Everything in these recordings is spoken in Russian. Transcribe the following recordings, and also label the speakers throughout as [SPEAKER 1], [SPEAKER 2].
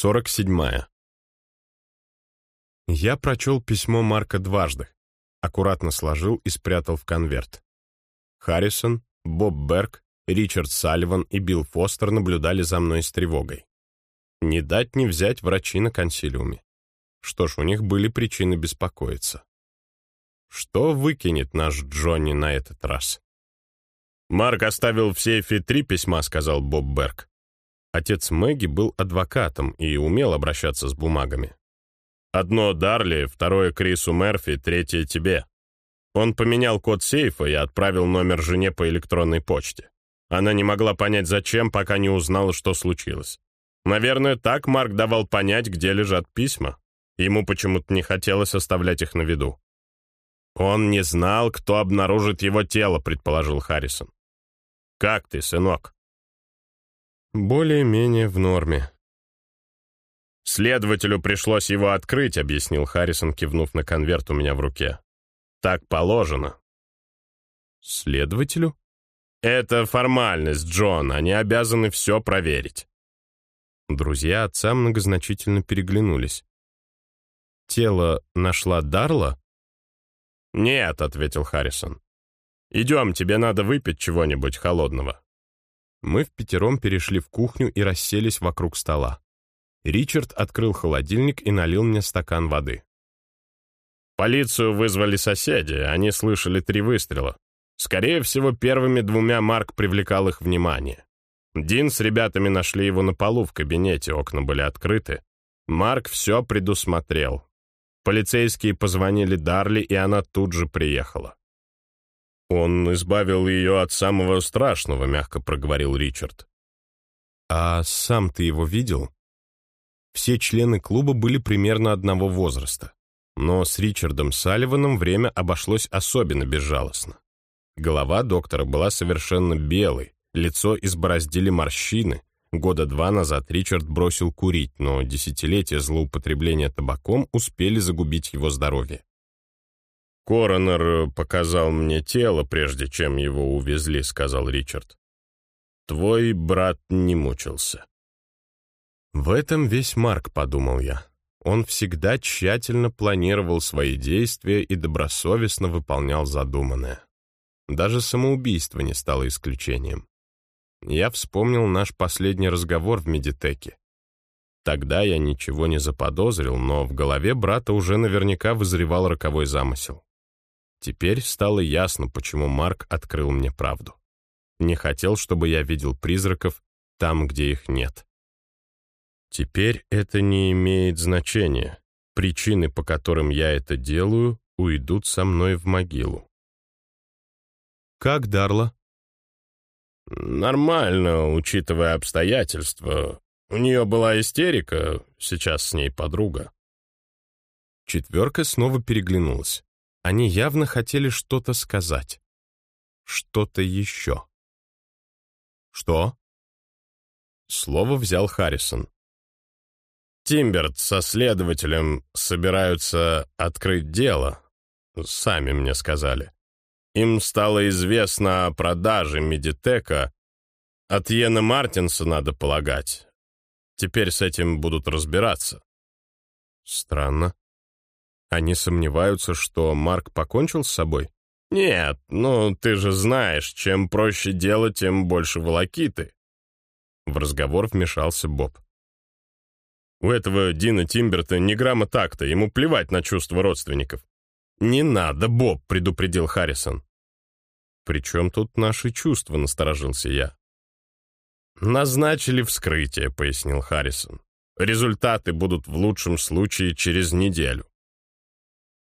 [SPEAKER 1] 47. Я прочел письмо Марка дважды, аккуратно сложил и спрятал в конверт. Харрисон, Боб Берг, Ричард Салливан и Билл Фостер наблюдали за мной с тревогой. Не дать не взять врачи на консилиуме. Что ж, у них были причины беспокоиться. Что выкинет наш Джонни на этот раз? «Марк оставил в сейфе три письма», — сказал Боб Берг. Отец Мэгги был адвокатом и умел обращаться с бумагами. «Одно Дарли, второе Крису Мерфи, третье тебе». Он поменял код сейфа и отправил номер жене по электронной почте. Она не могла понять, зачем, пока не узнала, что случилось. Наверное, так Марк давал понять, где лежат письма. Ему почему-то не хотелось оставлять их на виду. «Он не знал, кто обнаружит его тело», — предположил Харрисон. «Как ты, сынок?» «Более-менее в норме». «Следователю пришлось его открыть», — объяснил Харрисон, кивнув на конверт у меня в руке. «Так положено». «Следователю?» «Это формальность, Джон, они обязаны все проверить». Друзья отца многозначительно переглянулись. «Тело нашла Дарла?» «Нет», — ответил Харрисон. «Идем, тебе надо выпить чего-нибудь холодного». Мы в пятером перешли в кухню и расселись вокруг стола. Ричард открыл холодильник и налил мне стакан воды. Полицию вызвали соседи, они слышали три выстрела. Скорее всего, первыми двумя Марк привлекал их внимание. Дин с ребятами нашли его на полу в кабинете, окна были открыты. Марк все предусмотрел. Полицейские позвонили Дарли, и она тут же приехала. «Он избавил ее от самого страшного», — мягко проговорил Ричард. «А сам ты его видел?» Все члены клуба были примерно одного возраста, но с Ричардом Салливаном время обошлось особенно безжалостно. Голова доктора была совершенно белой, лицо избороздили морщины. Года два назад Ричард бросил курить, но десятилетия злоупотребления табаком успели загубить его здоровье. «Коронер показал мне тело, прежде чем его увезли», — сказал Ричард. «Твой брат не мучился». В этом весь Марк, подумал я. Он всегда тщательно планировал свои действия и добросовестно выполнял задуманное. Даже самоубийство не стало исключением. Я вспомнил наш последний разговор в медитеке. Тогда я ничего не заподозрил, но в голове брата уже наверняка вызревал роковой замысел. Теперь стало ясно, почему Марк открыл мне правду. Не хотел, чтобы я видел призраков там, где их нет. Теперь это не имеет значения. Причины, по которым я это делаю, уйдут со мной в могилу. «Как Дарла?» «Нормально, учитывая обстоятельства. У нее была истерика, сейчас с ней подруга». Четверка снова переглянулась. Они явно хотели что-то сказать. Что-то еще. «Что?» Слово взял Харрисон. «Тимберт со следователем собираются открыть дело. Сами мне сказали. Им стало известно о продаже Медитека. От Йена Мартинса, надо полагать. Теперь с этим будут разбираться». «Странно. Они сомневаются, что Марк покончил с собой? Нет, ну ты же знаешь, чем проще дело, тем больше волокиты. В разговор вмешался Боб. У этого Дина Тимберта ни грамма такта, ему плевать на чувства родственников. «Не надо, Боб», — предупредил Харрисон. «При чем тут наши чувства?» — насторожился я. «Назначили вскрытие», — пояснил Харрисон. «Результаты будут в лучшем случае через неделю.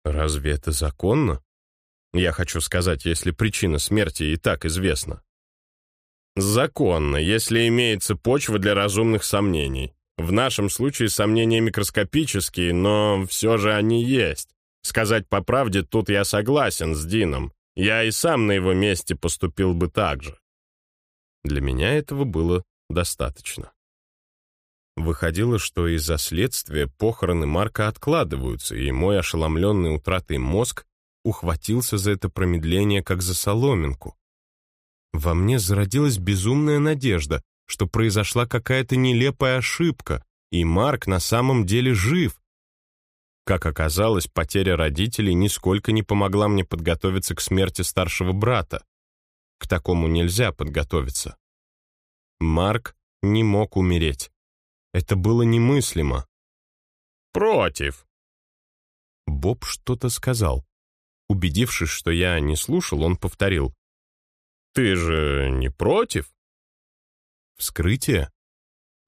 [SPEAKER 1] Разве это законно? Я хочу сказать, если причина смерти и так известна. Законно, если имеется почва для разумных сомнений. В нашем случае сомнения микроскопические, но все же они есть. Сказать по правде, тут я согласен с Дином. Я и сам на его месте поступил бы так же. Для меня этого было достаточно. Выходило, что из-за следствия похороны Марка откладываются, и мой ошеломленный утратой мозг ухватился за это промедление, как за соломинку. Во мне зародилась безумная надежда, что произошла какая-то нелепая ошибка, и Марк на самом деле жив. Как оказалось, потеря родителей нисколько не помогла мне подготовиться к смерти старшего брата. К такому нельзя подготовиться. Марк не мог умереть. Это было немыслимо. «Против!» Боб что-то сказал. Убедившись, что я не слушал, он повторил. «Ты же не против?» «Вскрытие?»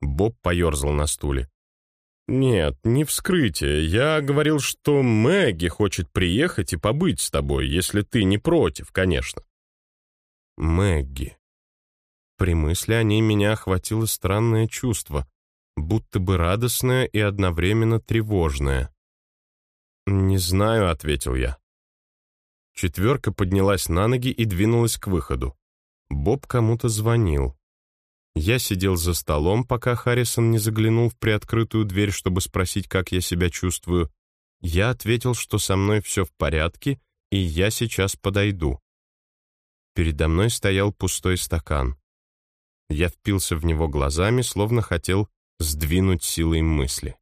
[SPEAKER 1] Боб поерзал на стуле. «Нет, не вскрытие. Я говорил, что Мэгги хочет приехать и побыть с тобой, если ты не против, конечно». Мэгги. При мысли о ней меня охватило странное чувство, будто бы радостное и одновременно тревожное. «Не знаю», — ответил я. Четверка поднялась на ноги и двинулась к выходу. Боб кому-то звонил. Я сидел за столом, пока Харрисон не заглянул в приоткрытую дверь, чтобы спросить, как я себя чувствую. Я ответил, что со мной все в порядке, и я сейчас подойду. Передо мной стоял пустой стакан. Я впился в него глазами, словно хотел сдвинуть силой мысли.